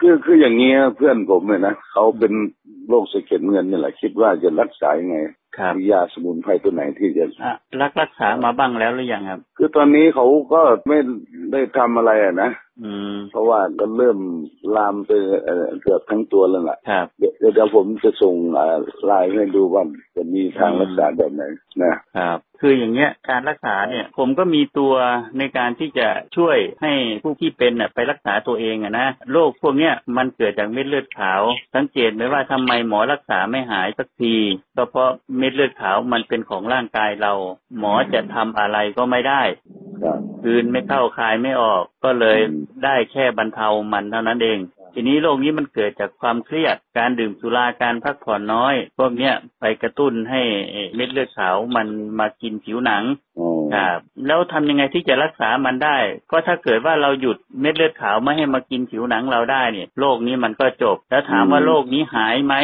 คือคืออย่างนี้เพื่อนผมเนี่ยนะเขาเป็นโรคสะเก็ดเงินนี่แหละคิดว่าจะรักษายังไงครับมียาสมุนไพรตัวไหนที่จะอะรักรักษามาบ้างแล้วหรือยังครับ คือตอนนี้เขาก็ไม่ได้ทำอะไรอะนะอืมเพราะว่าก็เริ่มลามไปเอ่อเกือบทั้งตัวแล้วล่ะครับเดี๋ยว เดี๋ยวผมจะส่งอ่าไลน์ให้ดูว่าจะมีทางรักษาแบบไหนนะครับคืออย่างเงี้ยการรักษาเนี่ย ผมก็มีตัวในการที่จะช่วยให้ผู้ที่เป็นน่ะไปรักษาตัวเองอะนะโรคพวกเนี้ยมันเกิดจากเม็ดเลือดขาว สังเกตไหมว่าทำไมหมอรักษาไม่หายสักทีก็เพราะเม็ดเลือดขาวมันเป็นของร่างกายเรา หมอจะทำอะไรก็ไม่ได้ครับคืนไม่เข้าคายไม่ออกก็เลยได้แค่บรรเทามันเท่านั้นเอง ทีนี้โรคนี้มันเกิดจากความเครียด การดื่มสุราการพักผ่อนน้อย พวกเนี้ยไปกระตุ้นให้เม็ดเลือดขาวมันมากินผิวหนังอ๋อครับแล้วทำยังไงที่จะรักษามันได้ ก็ถ้าเกิดว่าเราหยุดเม็ดเลือดขาวไม่ให้มากินผิวหนังเราได้เนี่ยโรคนี้มันก็จบ แล้วถามว่าโรคนี้หายไหม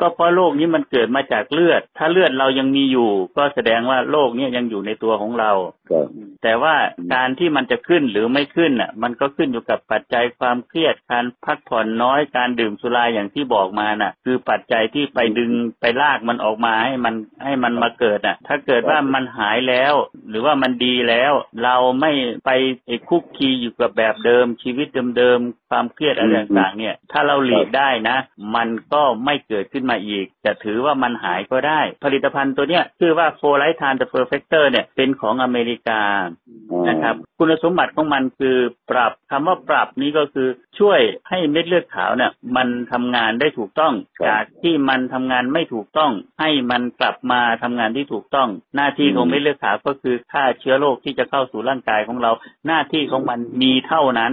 ก็เพราะโรคนี้มันเกิดมาจากเลือด ถ้าเลือดเรายังมีอยู่ ก็แสดงว่าโรคเนี้ยังอยู่ในตัวของเราครับแต่ว่าการที่มันจะขึ้นหรือไม่ขึ้นอะ มันก็ขึ้นอยู่กับปัจจัยความเครียดการพักผ่อนน้อยการดื่มสุราอย่างที่บอกมาน่ะ คือปัจจัยที่ไปดึงไปลากมันออกมาให้มันให้มันมาเกิดอะ ถ้าเกิดว่ามันหายแล้ว หรือว่ามันดีแล้ว เราไม่ไปไอ้คลุกคลีอยู่กับแบบเดิม ชีวิตเดิมๆความเครียดอะไรต่างๆ เนี่ย ถ้าเราหลีกได้นะ มันก็ไม่เกิดขึ้นมาอีก จะถือว่ามันหายก็ได้ ผลิตภัณฑ์ตัวเนี้ยชื่อว่า4Life Transfer Factor เนี่ยเป็นของอเมริกาอ๋อ นะครับ คุณสมบัติของมันคือปรับคำว่าปรับนี้ก็คือช่วยให้เม็ดเลือดขาวเนี่ย มันทำงานได้ถูกต้อง จากที่มันทำงานไม่ถูกต้อง ให้มันกลับมาทำงานที่ถูกต้อง หน้าที่ของเม็ดเลือดขาวก็คือฆ่าเชื้อโรคที่จะเข้าสู่ร่างกายของเรา หน้าที่ของมันมีเท่านั้น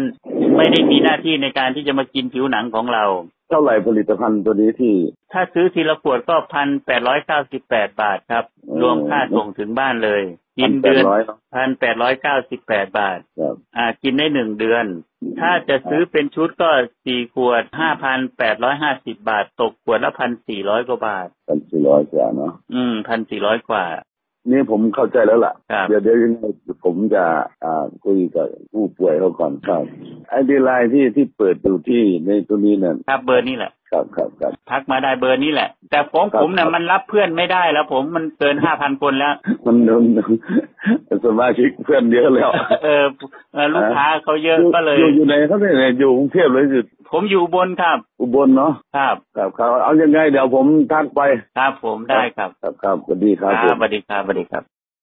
ไม่ได้มีหน้าที่ในการที่จะมากินผิวหนังของเราเท่าไหร่ผลิตภัณฑ์ตัวนี้ที่ ถ้าซื้อทีละขวดก็พันแปดร้อยเก้าสิบแปดบาทครับอืมรวมค่าส่งถึงบ้านเลย กิน1,800เดือนเนอะพันแปดร้อยเก้าสิบแปดบาทครับอ่า กินได้หนึ่งเดือน ถ้าจะซื้อเป็นชุดก็สี่ขวดห้าพันแปดร้อยห้าสิบบาท ตกขวดละพันสี่ร้อยกว่าบาทพันสี่ร้อยกว่าเนาะอืมพันสี่ร้อยกว่า นี่ผมเข้าใจแล้วล่ะครับเดี๋ยวเดี๋ยวยังไงผมจะอ่าคุยกับผู้ป่วยเขาก่อนครับไอดีไลน์ที่ที่เปิดอยู่ที่ในตัวนี้เนี่ยครับเบอร์นี้แหละ ครับครับครับทักมาได้เบอร์นี้แหละ แต่ผมครับผมเนี่ยมันรับเพื่อนไม่ได้แล้ว ผมมันเกินห้าพันคนแล้ว มันมันสมาชิกเพื่อนเยอะแล้ว เออเอ่อลูกค้าเขาเยอะอยู่ก็เลย อยู่อยู่ไหนเขาเนี่ยอยู่กรุงเทพเลยอยู่ผมอยู่อุบนครับ อุบลเนาะครับครับครับเอายังไงเดี๋ยวผมทักไปครับผมได้ครับ ครับครับสวัสดีครับครับสวัสดีครับสวัสดีครับ